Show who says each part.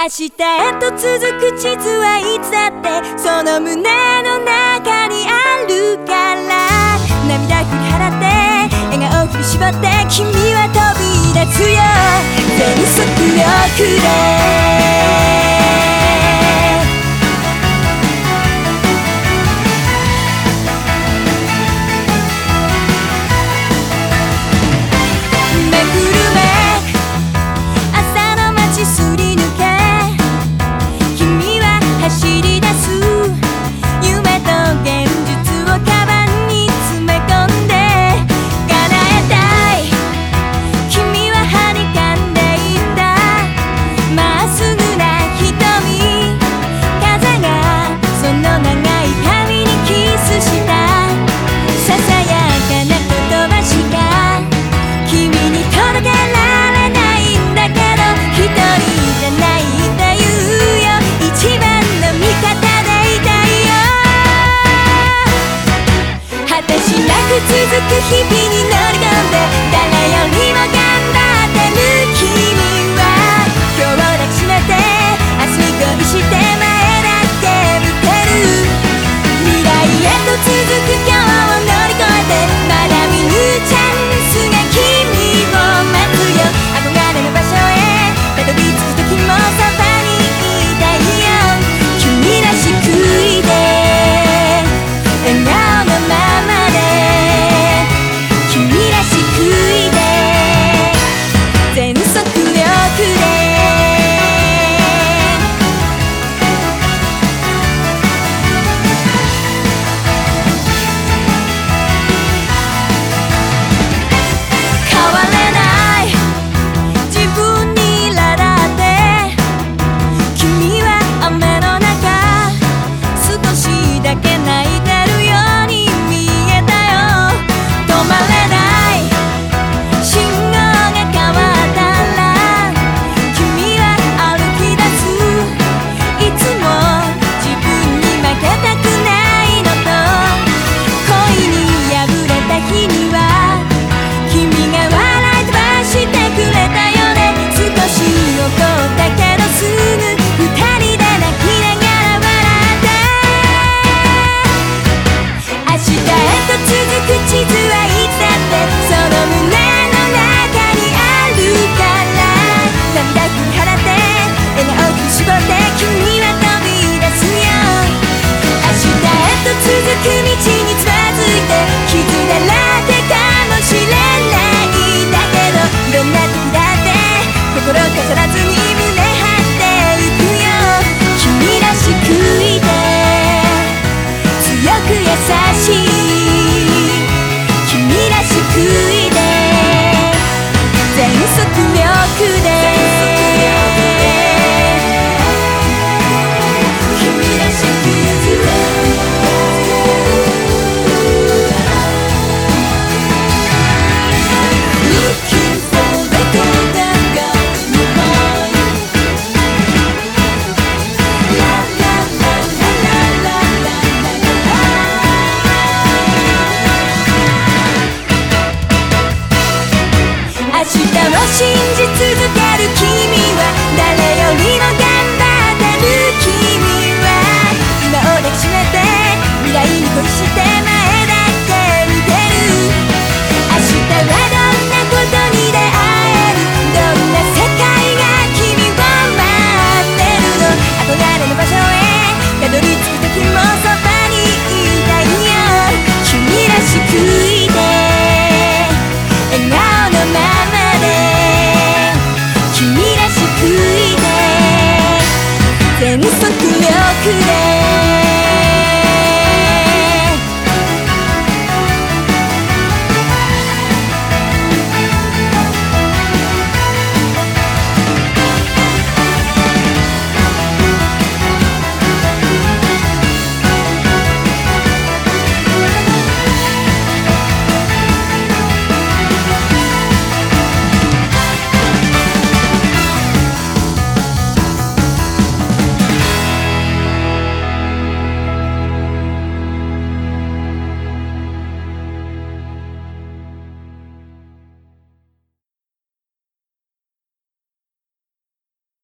Speaker 1: 明日へと続く地図はいつだってその胸の中にあるから。涙振り払って笑顔振り絞って君は飛び出すよ。全速力で。ひとりじゃないんだうよ一番のみかたでいたいよしなく続く日々真実